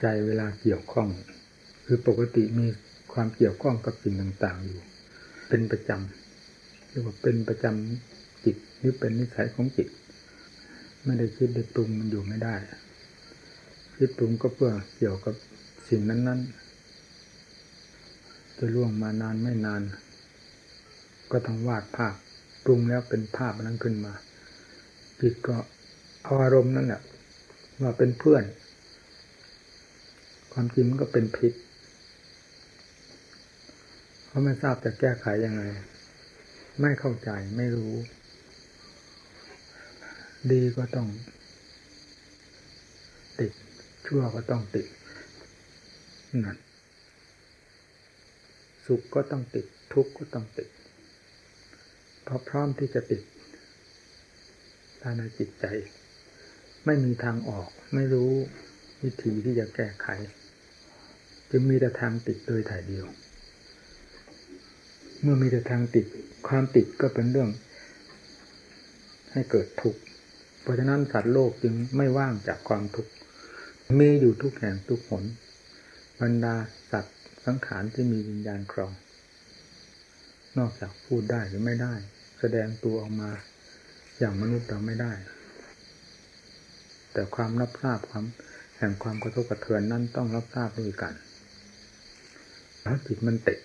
ใจเวลาเกี่ยวข้อง คือปกติมีความเกี่ยวข้องกับสิ่งต่างๆอยู่ เป็นประจำเรียกว่าเป็นประจำจิตหรือเป็นนิสัยของจิต ไม่ได้คิดได้ปรุงมันอยู่ไม่ได้ คิดปรุงก็เพื่อเกี่ยวกับสิ่งนั้น ๆ จะล่วงมานานไม่นาน ก็ต้องวาดภาพปรุงแล้วเป็นภาพนั้นขึ้นมาจิตก็เอาอารมณ์นั่นแหละว่าเป็นเพื่อน ความจริงมันก็เป็นพิษ เพราะไม่ทราบจะแก้ไขยังไง ไม่เข้าใจไม่รู้ ดีก็ต้องติด ชั่วก็ต้องติดนั่นสุขก็ต้องติด ทุกข์ก็ต้องติดเพราะพร้อมที่จะติดภายในจิตใจ ไม่มีทางออก ไม่รู้วิธีที่จะแก้ไข จึงมีแต่ทางติดโดยถ่ายเดียว เมื่อมีแต่ทางติด ความติดก็เป็นเรื่อง ให้เกิดทุกข์เพราะฉะนั้นสัตว์โลกจึงไม่ว่างจากความทุกข์มีอยู่ทุกแห่งทุกหนบรรดาสัตว์สังขารที่มีวิญญาณครอง นอกจากพูดได้หรือไม่ได้ แสดงตัวออกมาอย่างมนุษย์เราไม่ได้ แต่ความรับทราบความแห่งความกระทบกระเทือนนั้นต้องรับทราบด้วยกัน ถ้าจิตมันติด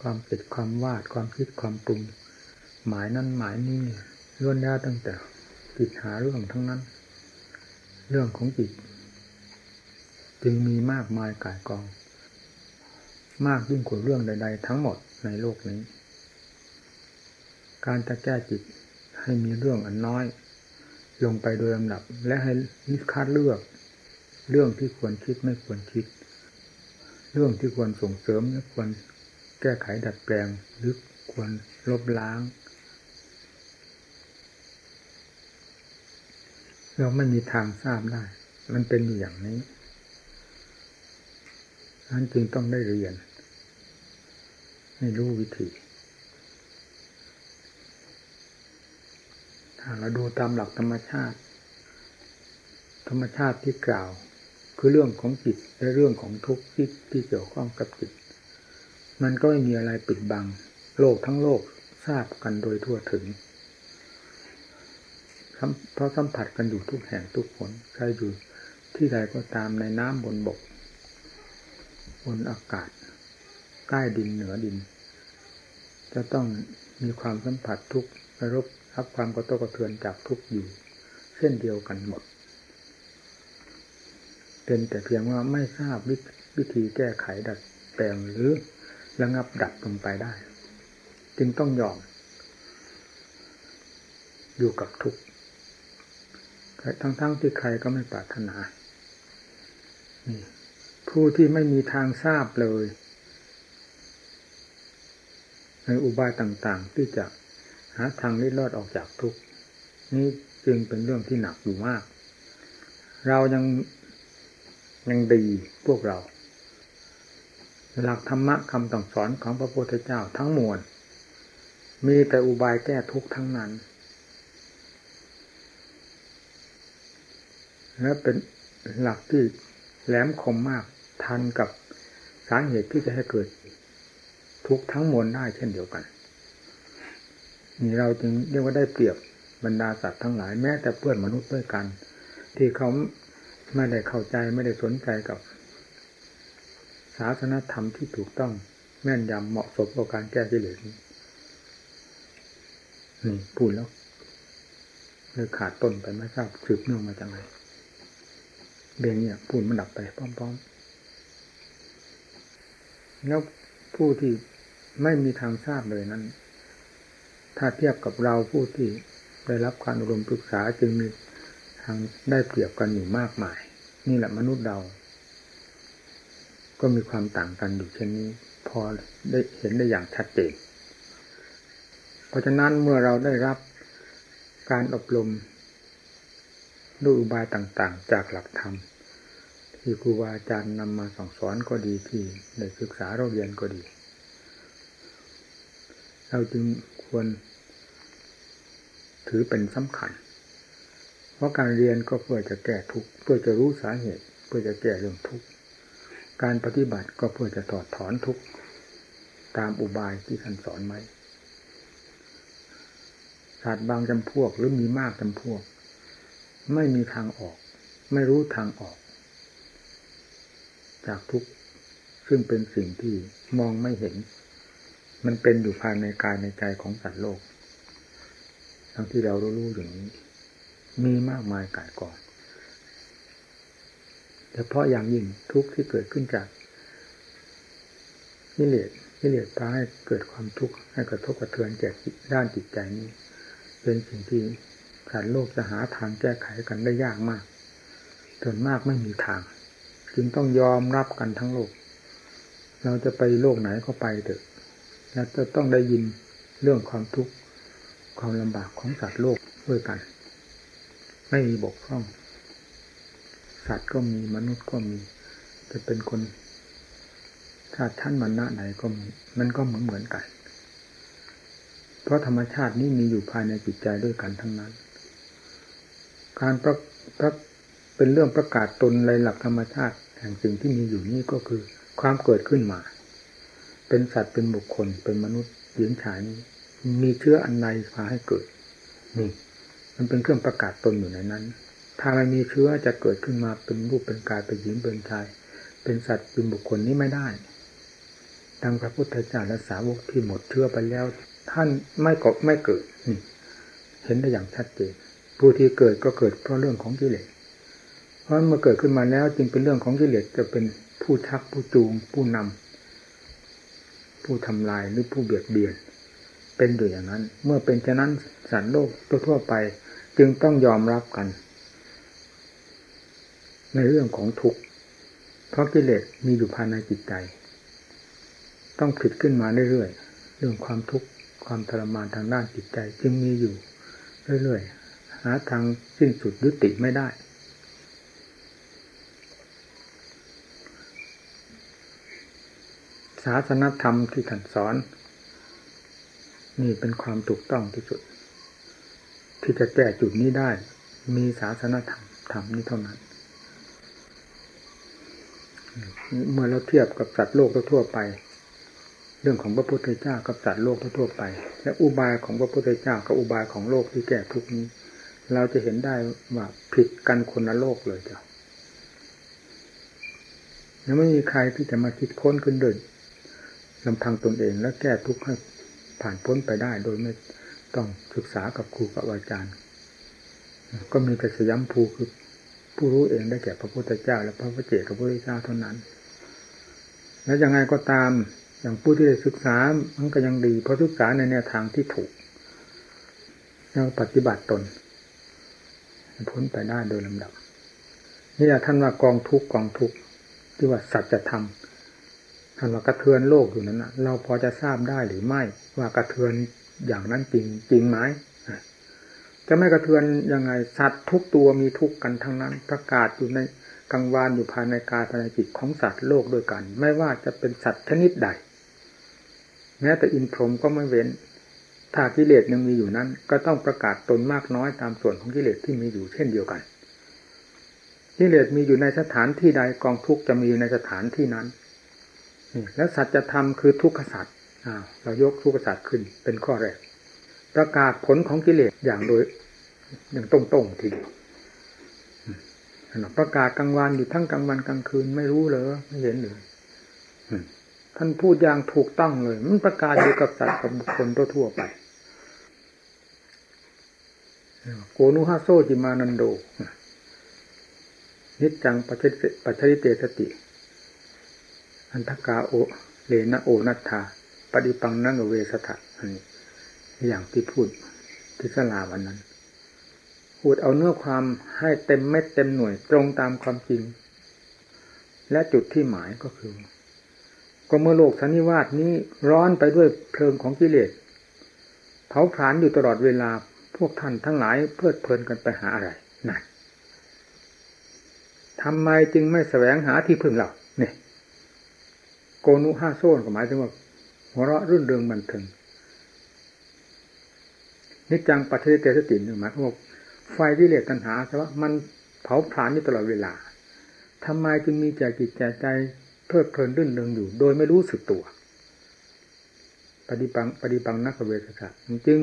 ความติดความวาดความคิดความปรุง หมายนั้นหมายนี้ล้วนแล้วตั้งแต่จิตหาเรื่องทั้งนั้น เรื่องของจิต จึงมีมากมายกายกอง มากยิ่งกว่าเรื่องใด ๆ ทั้งหมดในโลกนี้ การจะแก้จิตให้มีเรื่องอันน้อย ลงไปโดยลำดับ และให้นิคัดเลือก เรื่องที่ควรคิดไม่ควรคิด เรื่องที่ควรส่งเสริมและควรแก้ไขดัดแปลงหรือควรลบล้าง เราไม่มีทางทราบได้ มันเป็นอยู่อย่างนี้นั้นจึงต้องได้เรียน ให้รู้วิธี ถ้าเราดูตามหลักธรรมชาติ ธรรมชาติที่กล่าว คือเรื่องของจิตและเรื่องของทุกข์ที่ที่เกี่ยวข้องกับจิต มันก็ไม่มีอะไรปิดบัง โลกทั้งโลกทราบกันโดยทั่วถึงเพราะสัมผัสกันอยู่ทุกแห่งทุกคนใครอยู่ที่ใดก็ตามในน้ำบนบก บนอากาศ ใต้ดินเหนือดิน จะต้องมีความสัมผัสทุกรบรับความกระทบกระเทือนจากทุกอยู่ เช่นเดียวกันหมด เป็นแต่เพียงว่าไม่ทราบวิธีแก้ไขดัดแปลงหรือระงับดับลงไปได้ จึงต้องยอม อยู่กับทุกข์ทั้งๆทที่ใครก็ไม่ปรารถนาผู้ที่ไม่มีทางทราบเลย ในอุบายต่าง ๆ ที่จะหาทางลิดรอดออกจากทุกข์นี่จึงเป็นเรื่องที่หนักอยู่มาก เรายัง ยังดีพวกเรา หลักธรรมะคำต่งสอนของพระพุทธเจ้าทั้งมวล มีแต่อุบายแก้ทุกข์ทั้งนั้น และเป็นหลักที่แหลมคมมากทันกับสาเหตุที่จะให้เกิดทุกข์ทั้งมวลได้เช่นเดียวกัน นี่เราจึงเรียกว่าได้เปรียบบรรดาสัตว์ทั้งหลายแม้แต่เพื่อนมนุษย์ด้วยกัน ที่เขา ไม่ได้เข้าใจไม่ได้สนใจกับศาสนธรรมที่ถูกต้องแม่นยำเหมาะสมกับการแก้กิเลสนี่พูดแล้วเลยขาดต้นไปไม่ทราบสืบเนื่องมาจากไหนเบียงนี่ยพูดมันดับไปพร้อมๆ แล้วผู้ที่ไม่มีทางทราบเลยนั้น ถ้าเทียบกับเราผู้ที่ได้รับการอบรมปรึกษาจึงมีทางได้เปรียบกันอยู่มากมาย นี่แหละมนุษย์เรา ก็มีความต่างกันอยู่เช่นนี้ พอได้เห็นได้อย่างชัดเจน เพราะฉะนั้นเมื่อเราได้รับการอบรมด้วยอุบายต่างๆ จากหลักธรรม ที่ครูบาอาจารย์นำมาสอนสอนก็ดีที่ได้ศึกษาเราเรียนก็ดี เราจึงควรถือเป็นสำคัญ เพราะการเรียนก็เพื่อจะแก้ทุกข์เพื่อจะรู้สาเหตุ เพื่อจะแก้เรื่องทุกข์การปฏิบัติก็เพื่อจะถอดถอนทุกข์ตามอุบายที่ท่านสอนไว้ศาสตร์บางจำพวกหรือมีมากจำพวก ไม่มีทางออก ไม่รู้ทางออก จากทุกข์ซึ่งเป็นสิ่งที่มองไม่เห็น มันเป็นอยู่ภายในกายในใจของสัตว์โลก ทั้งที่เรารู้ๆอย่างนี้ มีมากมายกายกองเฉพาะอย่างยิ่งทุกข์ที่เกิดขึ้นจากนิเลศนิเลศพาให้เกิดความทุกข์ให้กระทบกระเทือนแก่ด้านจิตใจนี้ เป็นสิ่งที่สัตว์โลกจะหาทางแก้ไขกันได้ยากมากส่วนมากไม่มีทาง จึงต้องยอมรับกันทั้งโลก เราจะไปโลกไหนก็ไปเถอะและจะต้องได้ยินเรื่องความทุกข์ความลำบากของสัตว์โลกด้วยกัน ไม่มีบกพร่อง สัตว์ก็มีมนุษย์ก็มี จะเป็นคนชาติชั้นมรณะไหนก็มีมันก็เหมือนเหมือนกัน เพราะธรรมชาตินี้มีอยู่ภายในจิตใจด้วยกันทั้งนั้น การประประเป็นเรื่องประกาศตนในหลักธรรมชาติแห่งสิ่งที่มีอยู่นี้ก็คือ ความเกิดขึ้นมา เป็นสัตว์เป็นบุคคลเป็นมนุษย์หญิงชายนี้มีเชื้ออันใดพาให้เกิดนี่ มันเป็นเครื่องประกาศตนอยู่ในนั้น ถ้ามันมีเชื้อจะเกิดขึ้นมาเป็นรูปเป็นกายเป็นหญิงเป็นชาย เป็นสัตว์เป็นบุคคลนี้ไม่ได้ดังพระพุทธเจ้าและสาวกที่หมดเชื้อไปแล้ว ท่านไม่กบไม่เกิดนี่เห็นได้อย่างชัดเจนผู้ที่เกิดก็เกิดเพราะเรื่องของกิเลสเพราะเมื่อเกิดขึ้นมาแล้วจึงเป็นเรื่องของกิเลสจะเป็นผู้ชักผู้จูง ผู้นำผู้ทำลายหรือผู้เบียดเบียน เป็นอยู่อย่างนั้น เมื่อเป็นเช่นนั้นสัตว์โลกทั่วไป จึงต้องยอมรับกัน ในเรื่องของทุกข์เพราะกิเลสมีอยู่ภายในจิตใจ ต้องผิดขึ้นมาเรื่อยๆเรื่องความทุกข์ความทรมานทางด้านจิตใจ จึงมีอยู่เรื่อยๆหาทางสิ้นสุดยุติไม่ได้ศาสนธรรมที่ท่านสอน นี่เป็นความถูกต้องที่สุด ที่จะแก้จุดนี้ได้ มีศาสนธรรมธรรมนี้เท่านั้น เมื่อเราเทียบกับสัตว์โลกทั่วไป เรื่องของพระพุทธเจ้ากับสัตว์โลกทั่วไป และอุบายของพระพุทธเจ้ากับอุบายของโลกที่แก้ทุกนี้ เราจะเห็นได้ว่าผิดกันคนละโลกเลยจ้ะยังไม่มีใครที่จะมาคิดค้นขึ้นเดินลำพังตนเองและแก้ทุกข์ให้ผ่านพ้นไปได้โดยไม่ ต้องศึกษากับครูกับอาจารย์ ก็มีแต่สยามภูคือผู้รู้เองได้แก่พระพุทธเจ้า และพระพุทธเจ้าพระพุทธเจ้าเท่านั้น แล้วยังไงก็ตามอย่างผู้ที่ได้ศึกษามันก็ยังดี เพราะศึกษาในแนวทางที่ถูกแล้วปฏิบัติตน พ้นไปได้โดยลำดับ นี่แหละท่านว่ากองทุกกองทุกที่ว่าสัจธรรมท่านว่ากระเทือนโลกอยู่นั้นนะเราพอจะทราบได้หรือไม่ว่ากระเทือน อย่างนั้นจริงจริงไหมจะไม่กระเทือนยังไงสัตว์ทุกตัวมีทุกกันทั้งนั้น ประกาศอยู่ในกังวานอยู่ภายในกายภายในจิตของสัตว์โลกด้วยกัน ไม่ว่าจะเป็นสัตว์ชนิดใด แม้แต่อินทรหมก็ไม่เว้น ถ้ากิเลสยังมีอยู่นั้น ก็ต้องประกาศตนมากน้อยตามส่วนของกิเลสที่มีอยู่เช่นเดียวกันกิเลสมีอยู่ในสถานที่ใดกองทุกจะมีอยู่ในสถานที่นั้น แล้วสัจธรรมคือทุกขสัตว์ เรายกทุกขสัตว์ขึ้น เป็นข้อแรก ประกาศผลของกิเลสอย่างโดยอย่างตรงๆทีประกาศกลางวันอยู่ทั้งกลางวันกลางคืนไม่รู้เลยไม่เห็นเลยท่านพูดอย่างถูกต้องเลย มันประกาศอยู่กับสัตว์กับบุคคลทั่วไปโกนุฮาโซจิมานันโด นิจจังปัจจริเตสติ อันทกาโอ เลนะโอนัตถา ฏิปังนังเวสถะอันนี้อย่างที่พูดที่สลาวันนั้นพูดเอาเนื้อความให้เต็มเม็ดเต็มหน่วยตรงตามความจริง และจุดที่หมายก็คือ ก็เมื่อโลกสันนิวาสนี้ร้อนไปด้วยเพลิงของกิเลสเผาผลาญอยู่ตลอดเวลาพวกท่านทั้งหลายเพลิดเพลินกันไปหาอะไรนั่นทำไมจึงไม่แสวงหาที่พึ่งเราเนี่ยโกนุห้าโซนก็หมายถึงว่า หัวเราะรื่นเริงบันเทิงนิจังปัจเจเตสติหนึ่งหมายความว่าไฟวิเลศตัณหาใช่ว่ามันเผาผลาญอยู่ตลอดเวลาทำไมจึงมีใจจิตใจใจเพลิดเพลินรื่นเริงอยู่ โดยไม่รู้สึกตัว ปฏิบังปฏิบังนักเวทศาสตร์จึง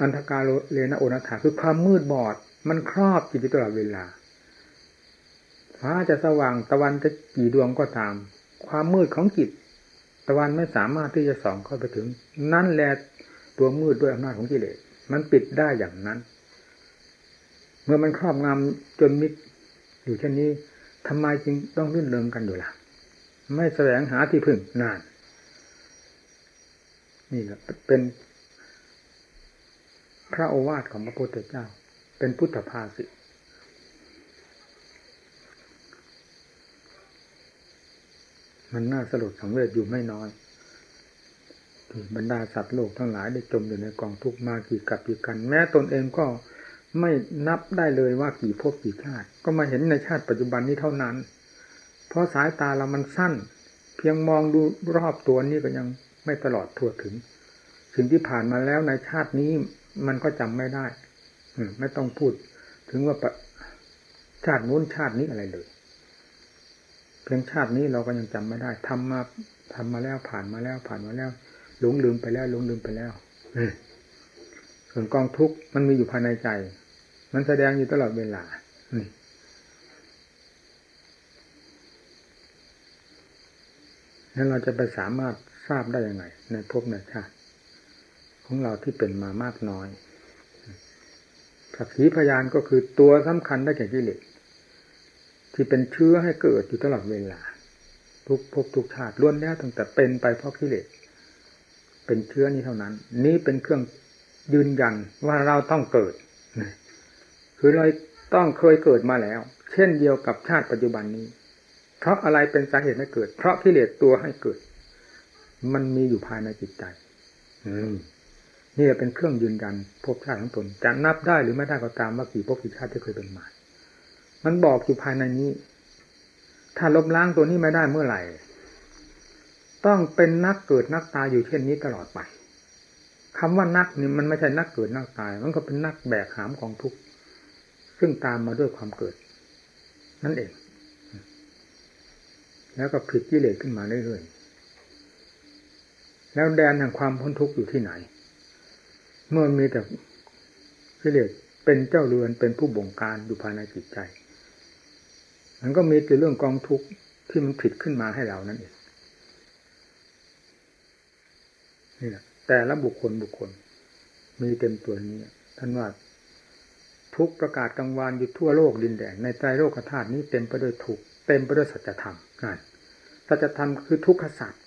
อันธการเลนะโอนาถาคือความมืดบอด มันครอบจิตตลอดเวลาฟ้าจะสว่างตะวันจะกี่ดวงก็ตาม ความมืดของจิตะวันไม่สามารถที่จะส่องเข้าไปถึง นั่นแหละตัวมืดด้วยอำนาจของกิเลสมันปิดได้อย่างนั้น เมื่อมันครอบงำจนมิดอยู่เช่นนี้ทำไมจึงต้องรื่นเริงกันอยู่ล่ะ ไม่แสวงหาที่พึ่งนาน นี่แหละเป็นพระโอวาทของพระพุทธเจ้า เป็นพุทธภาษิต มันน่าสลดสังเวชอยู่ไม่น้อยที่บรรดาสัตว์โลกทั้งหลายได้จมอยู่ในกองทุกข์มากี่กับกี่กัน แม้ตนเองก็ไม่นับได้เลยว่ากี่ภพกี่ชาติ ก็มาเห็นในชาติปัจจุบันนี้เท่านั้น เพราะสายตาเรามันสั้น เพียงมองดูรอบตัวนี้ก็ยังไม่ตลอดทั่วถึง สิ่งที่ผ่านมาแล้วในชาตินี้มันก็จำไม่ได้ไม่ต้องพูด ถึงว่าชาตินู้นชาตินี้อะไรเลย พียงชาตินี้เราก็ยังจำไม่ได้ทำมาทำมาแล้วผ่านมาแล้วผ่านมาแล้วหลงลืมไปแล้วหลงลืมไปแล้วส่วนกองทุกข์มันมีอยู่ภายในใจ มันแสดงอยู่ตลอดเวลานี่นั้นเราจะไปสามารถทราบได้ยังไง ในภพในชาติของเราที่เป็นมามากน้อยสักขีพยานก็คือตัวสำคัญได้แก่กิเลส ที่เป็นเชื้อให้เกิดอยู่ตลอดเวลา ทุกภพทุกชาติล้วนแล้วตั้งแต่เป็นไปเพราะกิเลสเป็นเชื้อนี้เท่านั้น นี้เป็นเครื่องยืนยันว่าเราต้องเกิดคือเราต้องเคยเกิดมาแล้ว เช่นเดียวกับชาติปัจจุบันนี้ เพราะอะไรเป็นสาเหตุให้เกิด เพราะกิเลสตัวให้เกิด มันมีอยู่ภายในจิตใจนี่เป็นเครื่องยืนยันภพชาติของตนจะนับได้หรือไม่ได้ก็ตามว่ากี่ภพกี่ชาติที่เคยเป็นมา มันบอกอยู่ภายในนี้ ถ้าลบล้างตัวนี้ไม่ได้เมื่อไหร่ ต้องเป็นนักเกิดนักตายอยู่เช่นนี้ตลอดไปคำว่านักนี่มันไม่ใช่นักเกิดนักตาย มันก็เป็นนักแบกหามของทุกข์ซึ่งตามมาด้วยความเกิด นั่นเอง แล้วก็ผิดกิเลสขึ้นมาเรื่อยๆแล้วแดนแห่งความพ้นทุกข์อยู่ที่ไหน เมื่อมีแต่กิเลสเป็นเจ้าเรือนเป็นผู้บงการอยู่ภายในจิตใจ มันก็มีแต่เรื่องกองทุกข์ที่มันผิดขึ้นมาให้เรานั่นเองนี่แหละแต่ละบุคคลบุคคล มีเต็มตัวนี้ท่านว่าทุกประกาศกลางวานอยู่ทั่วโลกดินแดนในใจโลกธาตุนี้เต็มไปด้วยทุกเต็มไปด้วยสัจธรรมนั่นสัจธรรมคือทุกขศาสตร์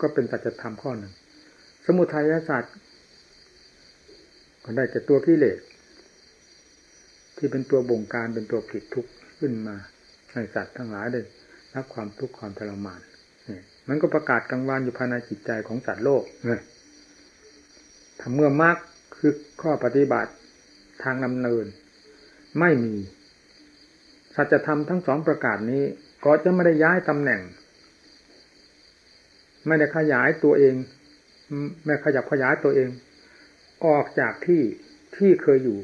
ก็เป็นสัจธรรมข้อหนึ่ง สมุทัยศาสตร์ก็ได้จากตัวกิเลสที่เป็นตัวบงการเป็นตัวผิดทุกข์ขึ้นมา ให้สัตว์ทั้งหลายได้รับความทุกข์ความทรมานมันก็ประกาศกลางวันอยู่ภายในจิตใจของสัตว์โลกเนี่ยทำเมื่อมากคือข้อปฏิบัติทางดำเนิน ไม่มี สัจธรรมทั้งสองประกาศนี้ ก็จะไม่ได้ย้ายตำแหน่ง ไม่ได้ขยายตัวเอง ไม่ขยับขยายตัวเอง ออกจากที่ที่เคยอยู่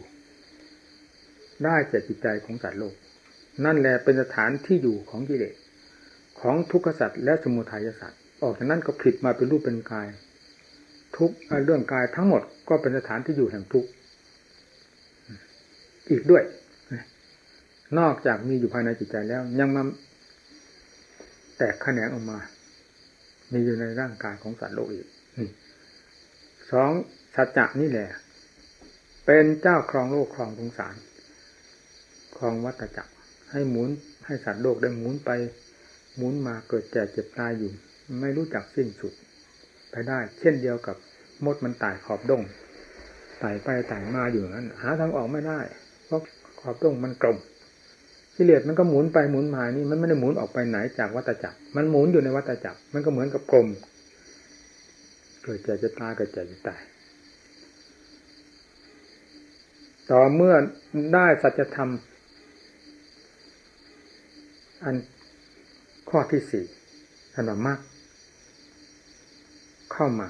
ได้แก่จิตใจของสัตว์โลก นั่นแหละเป็นสถานที่อยู่ของกิเลสของทุกขสัตว์และสมุทัยสัตว์ออกจากนั้นก็ผิดมาเป็นรูปเป็นกาย ทุกเรื่องกายทั้งหมดก็เป็นสถานที่อยู่แห่งทุกอีกด้วย นอกจากมีอยู่ภายในจิตใจแล้ว ยังมาแตกแขนงออกมา มีอยู่ในร่างกายของสัตว์โลกอีกสองสัจจะนี่แหละ เป็นเจ้าครองโลกครองสงสารครองวัตจักร ให้หมุนให้สัตว์โลกได้หมุนไป หมุนมาเกิดแก่เจ็บตายอยู่ ไม่รู้จักสิ้นสุด ไปได้ เช่นเดียวกับมดมันตายขอบดงไต่ไปไต่มาอยู่นั้นหาทางออกไม่ได้ เพราะขอบดงมันกลมกิเลสมันก็หมุนไปหมุนมานี่มันไม่ได้หมุนออกไปไหนจากวัฏจักร มันหมุนอยู่ในวัฏจักร มันก็เหมือนกับกลม เกิดแก่จะตายเกิดแก่จะตายต่อเมื่อได้สัจธรรม อันข้อที่สี่ท่านว่ามรรคเข้ามา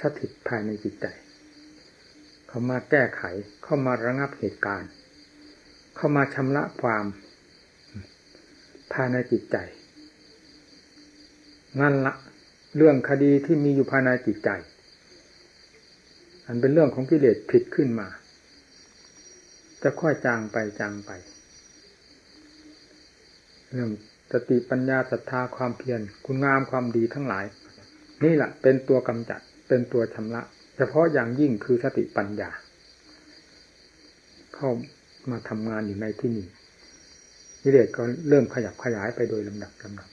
สถิตภายในจิตใจ เข้ามาแก้ไข เข้ามาระงับเหตุการณ์ เข้ามาชำระความภายในจิตใจนั่นละเรื่องคดีที่มีอยู่ภายในจิตใจ อันเป็นเรื่องของกิเลสผิดขึ้นมา จะค่อยจางไปจางไป สติปัญญาศรัทธาความเพียรคุณงามความดีทั้งหลาย นี่แหละเป็นตัวกำจัดเป็นตัวชำระ เฉพาะอย่างยิ่งคือสติปัญญา เข้ามาทำงานอยู่ในที่นี้กิเลสก็เริ่มขยับขยายไปโดยลำดับลำดับ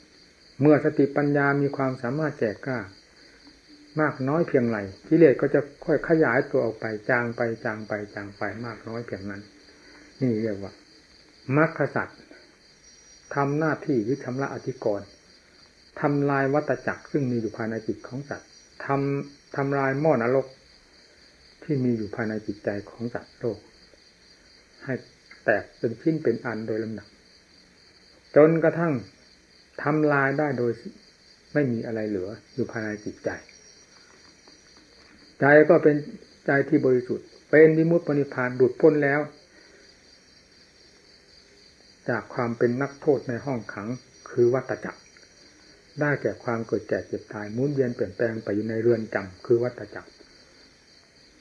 เมื่อสติปัญญามีความสามารถแจกกล้ามากน้อยเพียงไรกิเลสก็จะค่อยขยายตัวออกไปจางไปจางไปจางไปมากน้อยเพียงนั้น นี่เรียกว่ามรรคสัตว์ ทำหน้าที่หรือชำระอธิกรณ์ทำลายวัตจักรซึ่งมีอยู่ภายในจิตของสัตว์ทำทำลายหม้อนรกที่มีอยู่ภายในจิตใจของสัตว์โลก ให้แตกเป็นชิ้นเป็นอันโดยลำดับจนกระทั่งทำลายได้โดยไม่มีอะไรเหลืออยู่ภายในจิตใจ ใจก็เป็นใจที่บริสุทธิ์ เป็นวิมุตติปณิพานดุดพ้นแล้ว จากความเป็นนักโทษในห้องขังคือวัตจักร ได้แก่ความเกิดแก่เจ็บตายมุนเวียนเปลี่ยนแปลงไปอยู่ในเรือนจำคือวัตจักร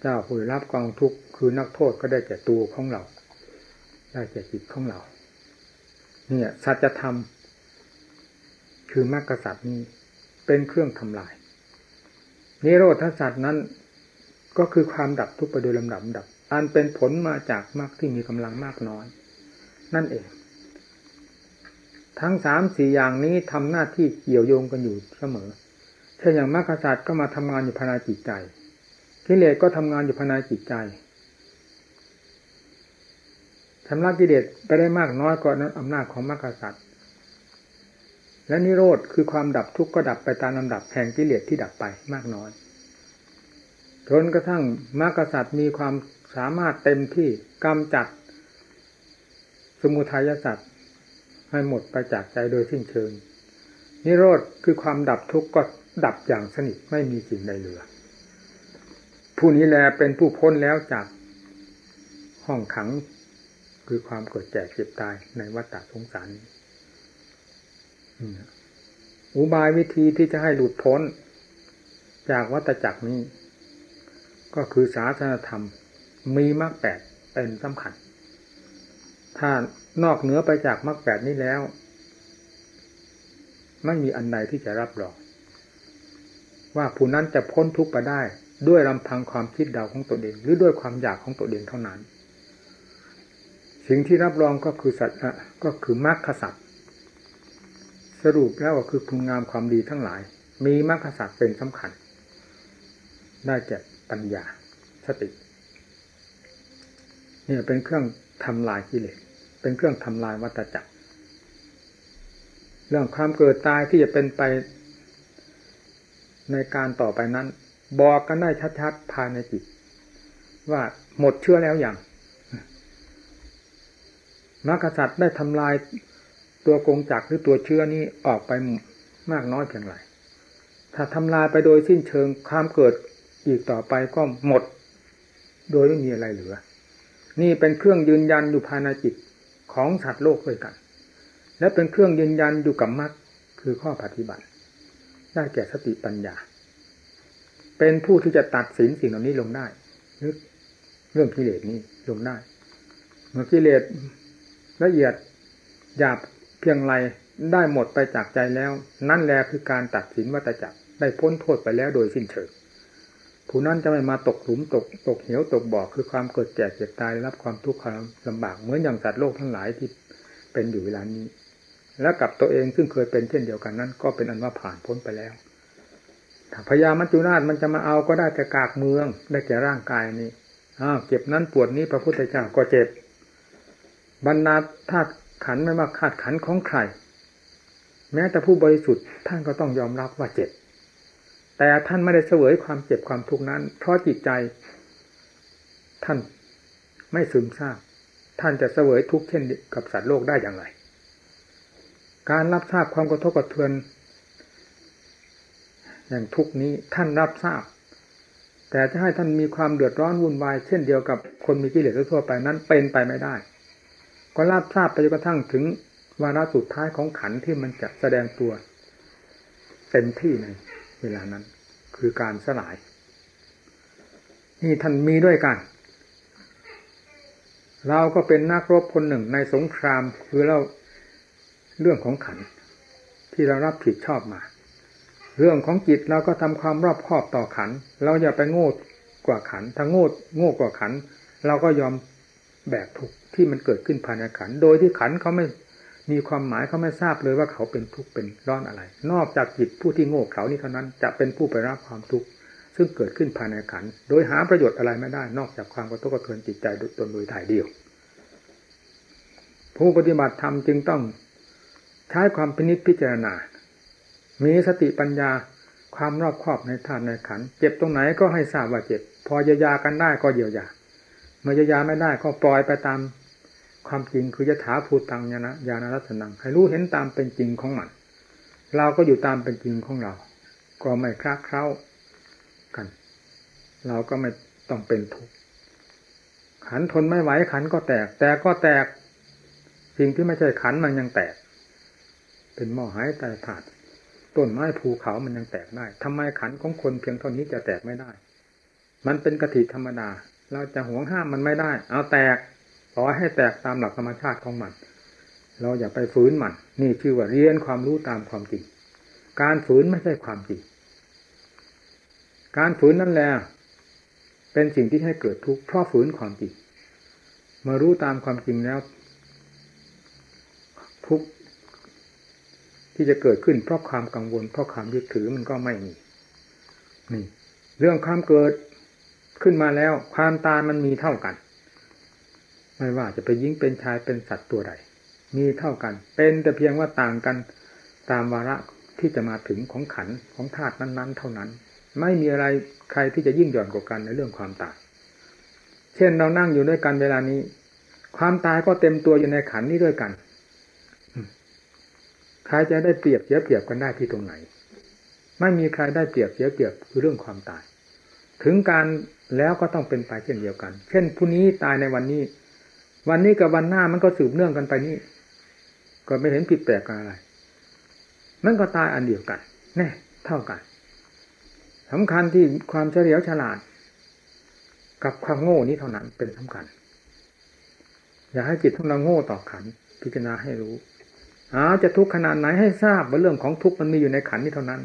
เจ้าผู้รับกองทุกข์คือนักโทษก็ได้แก่ตัวของเรา ได้แก่จิตของเรา เนี่ยสัจธรรมคือมรรคสัตว์นี้เป็นเครื่องทำลาย นิโรธสัตว์นั้นก็คือความดับทุกข์ไปโดยลำดับดับ อันเป็นผลมาจากมรรคที่มีกำลังมากน้อย นั่นเอง ทั้งสามสี่อย่างนี้ทำหน้าที่เกี่ยวโยงกันอยู่เสมอ เช่นอย่างมรรคสัตว์ก็มาทำงานอยู่ภายในจิตใจกิเลสก็ทำงานอยู่ภายในจิตใจชำระกิเลสไปได้มากน้อยก็นั้นอำนาจของมรรคสัตว์และนิโรธคือความดับทุกข์ก็ดับไปตามลำดับแห่งกิเลสที่ดับไปมากน้อยจนกระทั่งมรรคสัตว์มีความสามารถเต็มที่กำจัด สมุทัยสัตว์ ให้หมดไปจากใจโดยสิ้นเชิง นิโรธคือความดับทุกข์ก็ดับอย่างสนิทไม่มีสิ่งใดเหลือ ผู้นี้แลเป็นผู้พ้นแล้วจากห้องขัง คือความเกิดแก่เจ็บตายในวัฏฏะสงสารอุบายวิธีที่จะให้หลุดพ้น จากวัตจักรนี้ ก็คือศาสนธรรมมีมรรคแปดเป็นสำคัญ ถ้า นอกเหนือไปจากมรรคแปดนี้แล้ว ไม่มีอันใดที่จะรับรองว่าผู้นั้นจะพ้นทุกข์ไปได้ ด้วยลำพังความคิดเดาของตนเอง หรือด้วยความอยากของตนเองเท่านั้น สิ่งที่รับรองก็คือสัตว์ก็คือมรรคสัตวสรุปแล้วก็คือคุณงามความดีทั้งหลาย มีมรรคสัตว์เป็นสำคัญ ได้แก่ปัญญาสติเนี่ยเป็นเครื่องทำลายกิเลส เป็นเครื่องทำลายวัตจักร เรื่องความเกิดตายที่จะเป็นไปในการต่อไปนั้น บอกกันได้ชัดๆภายในจิต ว่าหมดเชื่อแล้วอย่างมรรคสัตว์ได้ทำลายตัวกงจักหรือตัวเชื้อนี้ออกไปมากน้อยเพียงไรถ้าทำลายไปโดยสิ้นเชิงความเกิดอีกต่อไปก็หมด โดยไม่มีอะไรเหลือ นี่เป็นเครื่องยืนยันอยู่ภายในจิต ของสัตว์โลกด้วยกัน และเป็นเครื่องยืนยันอยู่กับมรรคคือข้อปฏิบัติ ได้แก่สติปัญญา เป็นผู้ที่จะตัดสินสิ่งเหล่านี้ลงได้เรื่องกิเลสนี้ลงได้ เมื่อกิเลสละเอียดหยาบเพียงไรได้หมดไปจากใจแล้ว นั่นแหละคือการตัดสินวัตจักรได้พ้นโทษไปแล้วโดยสิ้นเชิง ผู้นั้นจะไม่มาตกหลุมตกตกเหวตกบ่อคือความเกิดแก่เจ็บตายรับความทุกข์ความลำบากเหมือนอย่างสัตว์โลกทั้งหลายที่เป็นอยู่เวลานี้ และกับตัวเองซึ่งเคยเป็นเช่นเดียวกันนั้น ก็เป็นอันว่าผ่านพ้นไปแล้วพญามัจจุราชมันจะมาเอาก็ได้แต่กากเมือง ได้แก่ร่างกายนี้อ้าวเจ็บนั้นปวดนี้พระพุทธเจ้าก็เจ็บบรรดาธาตุขันไม่ว่าขาดขันของใคร แม้แต่ผู้บริสุทธิ์ท่านก็ต้องยอมรับว่าเจ็บ แต่ท่านไม่ได้เสวยความเจ็บความทุกข์นั้น เพราะจิตใจ ท่านไม่ซึมซาบท่านจะเสวยทุกข์เช่นกับสัตว์โลกได้อย่างไร การรับทราบความกระทบกระเทือน อย่างทุกนี้ท่านรับทราบ แต่จะให้ท่านมีความเดือดร้อนวุ่นวาย เช่นเดียวกับคนมีกิเลสทั่วไปนั้นเป็นไปไม่ได้ ก็ราบทราบไปจนกระทั่งถึงวาระสุดท้ายของขันที่มันจะแสดงตัวเต็มที่ใน เวลานั้น คือการสลาย นี่ท่านมีด้วยกัน เราก็เป็นนักรบคนหนึ่งในสงครามคือเราเรื่องของขัน ที่เรารับผิดชอบมา เรื่องของจิตเราก็ทำความรอบคอบต่อขัน เราอย่าไปโง่กว่าขัน ถ้าโง่โง่กว่าขัน เราก็ยอมแบกทุกที่มันเกิดขึ้นภายในขัน โดยที่ขันเขาไม่ มีความหมายเขาไม่ทราบเลยว่าเขาเป็นทุกข์เป็นร้อนอะไร นอกจากจิตผู้ที่โง่เขานี้เท่านั้นจะเป็นผู้ไปรับความทุกข์ซึ่งเกิดขึ้นภายในขัน โดยหาประโยชน์อะไรไม่ได้ นอกจากความกระทบกระเทือนจิตใจตนโดยถ่ายเดียว ผู้ปฏิบัติธรรมจึงต้องใช้ความพินิจพิจารณา มีสติปัญญาความรอบคอบในธาตุในขัน เจ็บตรงไหนก็ให้ทราบว่าเจ็บ พอเยียวยากันได้ก็เยียวยา เมื่อเยียวยาไม่ได้ก็ปล่อยไปตาม ความจริงคือยถาภูตังญาณญาณรัตนังให้รู้เห็นตามเป็นจริงของมัน เราก็อยู่ตามเป็นจริงของเรา ก็ไม่คลาดเคล้ากัน เราก็ไม่ต้องเป็นทุกข์ขันทนไม่ไหวขันก็แตก แต่ก็แตกสิ่งที่ไม่ใช่ขันมันยังแตก เป็นหม้อหายแต่ถาดต้นไม้ภูเขามันยังแตกได้ทำไมขันของคนเพียงเท่านี้จะแตกไม่ได้ มันเป็นกติธรรมดา เราจะหวงห้ามมันไม่ได้ เอาแตก ปล่อยให้แตกตามหลักธรรมชาติของมัน เราอย่าไปฝืนมัน นี่ชื่อว่าเรียนความรู้ตามความจริง การฝืนไม่ใช่ความจริง การฝืนนั่นแหละเป็นสิ่งที่ให้เกิดทุกข์เพราะฝืนความจริงมารู้ตามความจริงแล้ว ทุกที่จะเกิดขึ้นเพราะความกังวล เพราะความยึดถือมันก็ไม่มีนี่ เรื่องความเกิดขึ้นมาแล้ว ความตายมันมีเท่ากัน ไม่ว่าจะไปยิงเป็นชายเป็นสัตว์ตัวใด มีเท่ากัน เป็นแต่เพียงว่าต่างกันตามวาระที่จะมาถึงของขันของธาตุนั้น ๆ เท่านั้น ไม่มีอะไรใครที่จะยิ่งหย่อนกว่ากันในเรื่องความตายเช่นเรานั่งอยู่ด้วยกันเวลานี้ ความตายก็เต็มตัวอยู่ในขันนี้ด้วยกันใครจะได้เปรียบเสียเปรียบกันได้ที่ตรงไหน ไม่มีใครได้เปรียบเสียเปรียบคือเรื่องความตาย ถึงการแล้วก็ต้องเป็นไปเช่นเดียวกัน เช่นผู้นี้ตายในวันนี้ วันนี้กับวันหน้ามันก็สืบเนื่องกันไปนี่ ก็ไม่เห็นผิดแปลกอะไร มันก็ตายอันเดียวกันแน่เท่ากันสำคัญที่ความเฉลียวฉลาด กับความโง่นี้เท่านั้นเป็นสำคัญ อย่าให้จิตของเราโง่ต่อขัน พิจารณาให้รู้อาจะทุกข์ขนาดไหนให้ทราบว่าเรื่องของทุกข์มันมีอยู่ในขันนี้เท่านั้น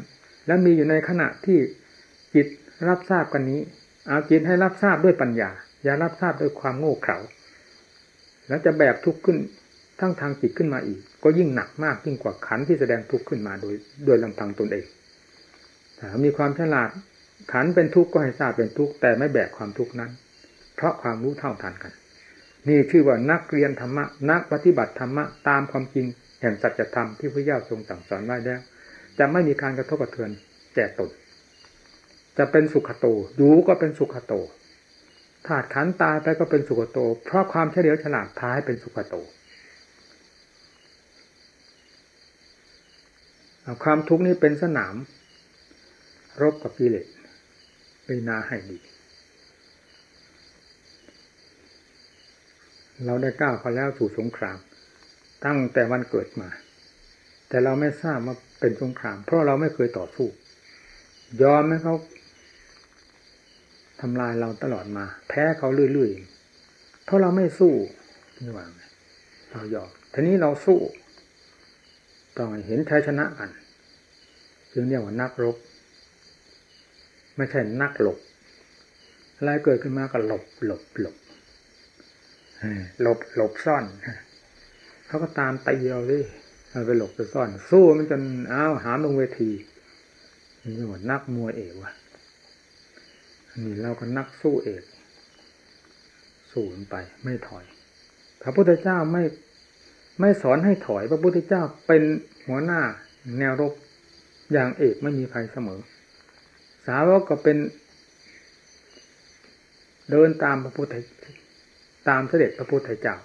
และมีอยู่ในขณะที่จิตรับทราบกันนี้เอาจิตให้รับทราบด้วยปัญญา อย่ารับทราบด้วยความโง่เขลา แล้วจะแบกทุกข์ขึ้นทั้งทางจิตขึ้นมาอีก ก็ยิ่งหนักมากยิ่งกว่าขันที่แสดงทุกข์ขึ้นมาโดยโดยลำพังตนเองแต่มีความฉลาดขันเป็นทุกข์ก็ให้ทราบเป็นทุกข์แต่ไม่แบกความทุกข์นั้น เพราะความรู้เท่าทันกัน นี่ชื่อว่านักเรียนธรรมะนักปฏิบัติธรรมะตามความจริงแห่งสัจธรรมที่พระเจ้าทรงสั่งสอนไว้แล้วจะไม่มีการกระทบกระเทือนแก่ตน จะเป็นสุขโตอยู่ก็เป็นสุขโต ถาดขันตายไปก็เป็นสุขโต เพราะความเฉลียวฉลาดท้ายเป็นสุขโต ความทุกข์นี้เป็นสนาม รบกับกิเลสไปนาให้ดี เราได้ก้าวเขาแล้วสู่สงคราม ตั้งแต่วันเกิดมา แต่เราไม่ทราบว่าเป็นสงคราม เพราะเราไม่เคยต่อสู้ยอมให้เขา ทำลายเราตลอดมา แพ้เขาเรื่อยๆ เพราะเราไม่สู้นี่ว่าเรายอมทีนี้เราสู้ ต้องเห็นชัยชนะกันจึงเรียกว่านักรบ ไม่ใช่นักหลบอะไรเกิดขึ้นมาก็หลบหลบหลบหลบหลบซ่อนเขาก็ตามตีเราดิเราไปหลบไปซ่อน สู้มันจนอ้าวหามลงเวทีนี่ว่านักมวยเอกวะ นี่เราก็นักสู้เอกสู้ไปไม่ถอย พระพุทธเจ้าไม่ไม่สอนให้ถอย พระพุทธเจ้าเป็นหัวหน้าแนวรบอย่างเอกไม่มีใครเสมอ สาวกก็เป็น เดินตามพระพุทธตามเสด็จพระพุทธเจ้า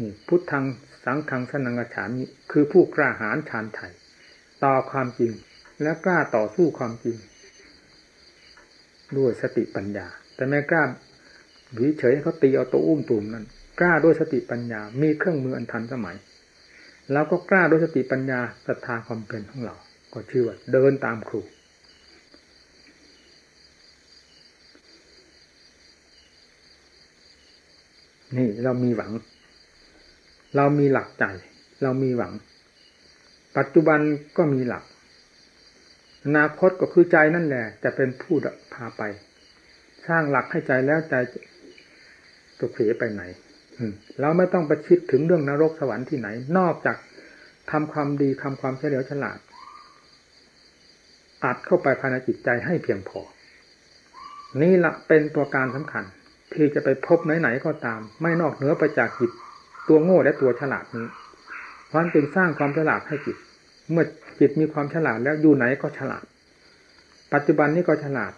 นี่พุทธังสังขังสนังฉามิคือผู้กล้าหาญชานไถ่ต่อความจริงและกล้าต่อสู้ความจริง ด้วยสติปัญญา แต่ไม่กล้าวิเฉยเขาตีเอาตัวอุ้มตุ่มนั้นกล้าด้วยสติปัญญา มีเครื่องมืออันทันสมัยแล้วก็กล้าด้วยสติปัญญาศรัทธาความเป็นของเรา ก็ชื่อว่าเดินตามครู นี่เรามีหวัง เรามีหลักใจ เรามีหวัง ปัจจุบันก็มีหลัก อนาคตก็คือใจนั่นแหละ จะเป็นผู้พาไป สร้างหลักให้ใจแล้วใจจะเผลไปไหนเราไม่ต้องประชิดถึงเรื่องนรกสวรรค์ที่ไหน นอกจากทำความดีทำความเฉลียวฉลาดอัดเข้าไปภายในจิตใจให้เพียงพอ นี่ละเป็นตัวการสำคัญ ที่จะไปพบไหนๆก็ตาม ไม่นอกเหนือไปจากจิตตัวโง่และตัวฉลาดนี้เพราะจึงสร้างความฉลาดให้จิต เมื่อ จิตมีความฉลาดแล้วอยู่ไหนก็ฉลาด ปัจจุบันนี้ก็ฉลาด